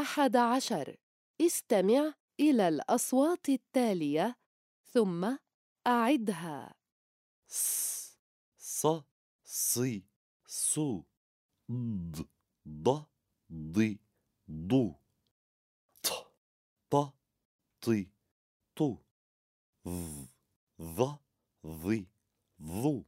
أحد عشر. استمع إلى الأصوات التالية ثم أعدها. س ص صي صو ض ض ضي ضو ط ط طي طو ظ ظ ظي ظو